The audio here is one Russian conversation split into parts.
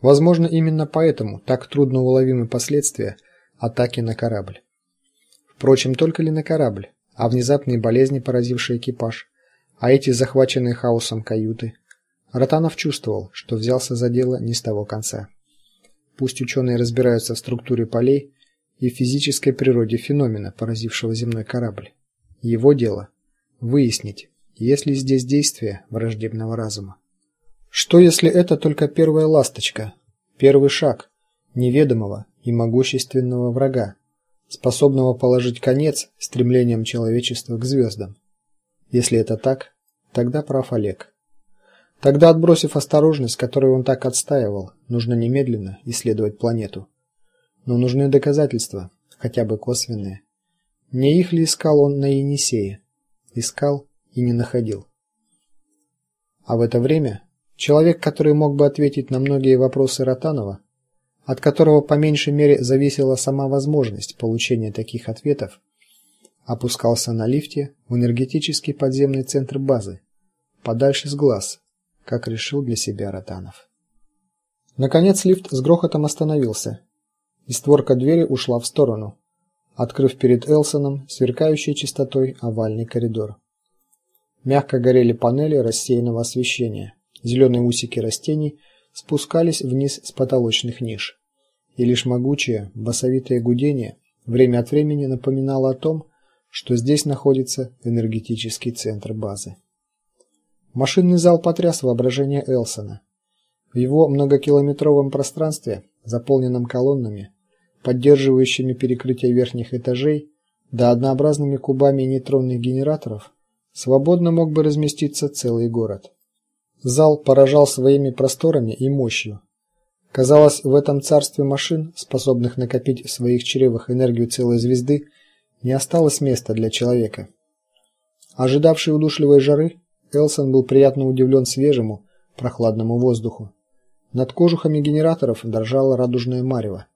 Возможно, именно поэтому так трудно уловимы последствия атаки на корабль. Впрочем, только ли на корабль, а внезапные болезни, поразившие экипаж, а эти захваченные хаосом каюты. Ротанов чувствовал, что взялся за дело не с того конца. Пусть ученые разбираются в структуре полей и в физической природе феномена, поразившего земной корабль. Его дело выяснить, есть ли здесь действие враждебного разума. Что если это только первая ласточка, первый шаг неведомого и могущественного врага, способного положить конец стремлениям человечества к звездам? Если это так, тогда прав Олег. Тогда, отбросив осторожность, которую он так отстаивал, нужно немедленно исследовать планету. Но нужны доказательства, хотя бы косвенные. Не их ли искал он на Енисее? Искал и не находил. А в это время человек, который мог бы ответить на многие вопросы Ротанова, от которого по меньшей мере зависела сама возможность получения таких ответов, опускался на лифте в энергетический подземный центр базы, подальше с глаз, как решил для себя Ротанов. Наконец лифт с грохотом остановился, и створка двери ушла в сторону, открыв перед Элсоном сверкающий чистотой овальный коридор. Мягко горели панели рассеянного освещения. Зеленые усики растений спускались вниз с потолочных ниш, и лишь могучее басовитое гудение время от времени напоминало о том, что здесь находится энергетический центр базы. Машинный зал потряс воображение Элсона. В его многокилометровом пространстве, заполненном колоннами, поддерживающими перекрытие верхних этажей, да однообразными кубами нейтронных генераторов, свободно мог бы разместиться целый город. Зал поражал своими просторами и мощью. Казалось, в этом царстве машин, способных накопить в своих чревах энергию целой звезды, не осталось места для человека. Ожидавший удушливой жары, Элсон был приятно удивлен свежему, прохладному воздуху. Над кожухами генераторов дрожало радужное марево,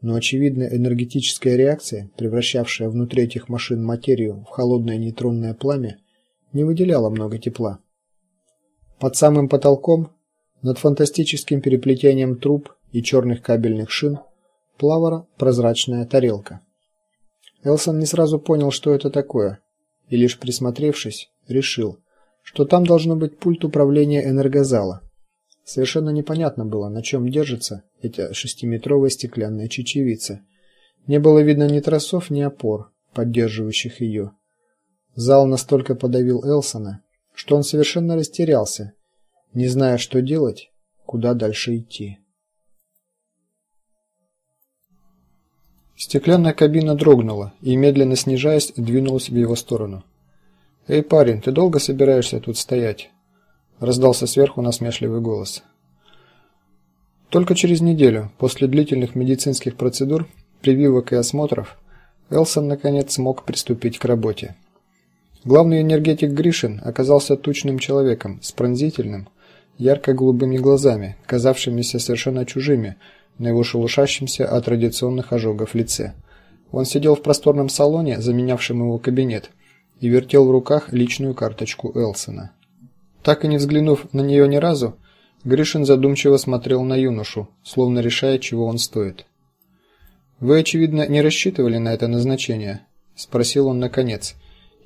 но очевидно энергетическая реакция, превращавшая внутри этих машин материю в холодное нейтронное пламя, не выделяла много тепла. Под самым потолком, над фантастическим переплетением труб и черных кабельных шин, плавала прозрачная тарелка. Элсон не сразу понял, что это такое, и лишь присмотревшись, решил, что там должно быть пульт управления энергозала. Совершенно непонятно было, на чем держится эта шестиметровая стеклянная чечевица. Не было видно ни тросов, ни опор, поддерживающих ее. Зал настолько подавил Элсона, что он совершенно растерялся, не зная, что делать, куда дальше идти. Стеклянная кабина дрогнула и медленно снижаясь, двинулась в его сторону. "Эй, парень, ты долго собираешься тут стоять?" раздался сверху насмешливый голос. Только через неделю, после длительных медицинских процедур, прививок и осмотров, Элсон наконец смог приступить к работе. Главный энергетик Гришин оказался тучным человеком с пронзительным, ярко-голубыми глазами, казавшимися совершенно чужими на его шелушащемся от традиционных ожогов лице. Он сидел в просторном салоне, заменявшем его кабинет, и вертел в руках личную карточку Элсона. Так и не взглянув на нее ни разу, Гришин задумчиво смотрел на юношу, словно решая, чего он стоит. Вы очевидно не рассчитывали на это назначение, спросил он наконец.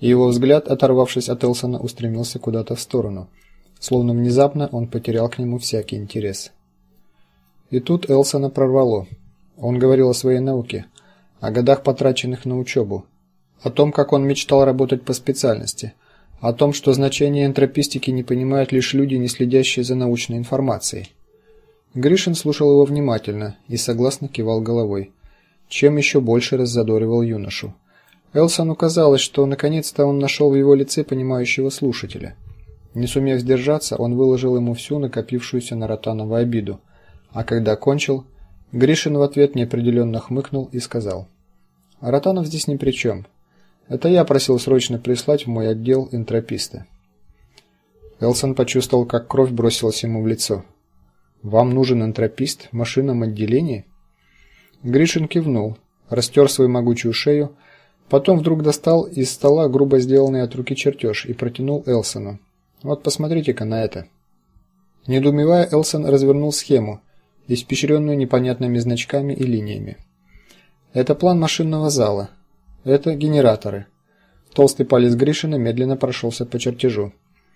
И его взгляд, оторвавшись от Элсона, устремился куда-то в сторону, словно внезапно он потерял к нему всякий интерес. И тут Элсона прорвало. Он говорил о своей науке, о годах, потраченных на учебу, о том, как он мечтал работать по специальности, о том, что значение энтропистики не понимают лишь люди, не следящие за научной информацией. Гришин слушал его внимательно и согласно кивал головой, чем еще больше раззадоривал юношу. Элсону казалось, что наконец-то он нашел в его лице понимающего слушателя. Не сумев сдержаться, он выложил ему всю накопившуюся на Ротанова обиду а когда кончил, Гришин в ответ неопределенно хмыкнул и сказал: "Ротанов здесь ни при чем. Это я просил срочно прислать в мой отдел энтрописта". Элсон почувствовал, как кровь бросилась ему в лицо. "Вам нужен энтропист в машинном отделении?" Гришин кивнул, растер свою могучую шею, Потом вдруг достал из стола грубо сделанный от руки чертеж и протянул Элсону. Вот посмотрите-ка на это. Недоумевая, Элсон развернул схему, испещренную непонятными значками и линиями. Это план машинного зала. Это генераторы. Толстый палец Гришина медленно прошелся по чертежу.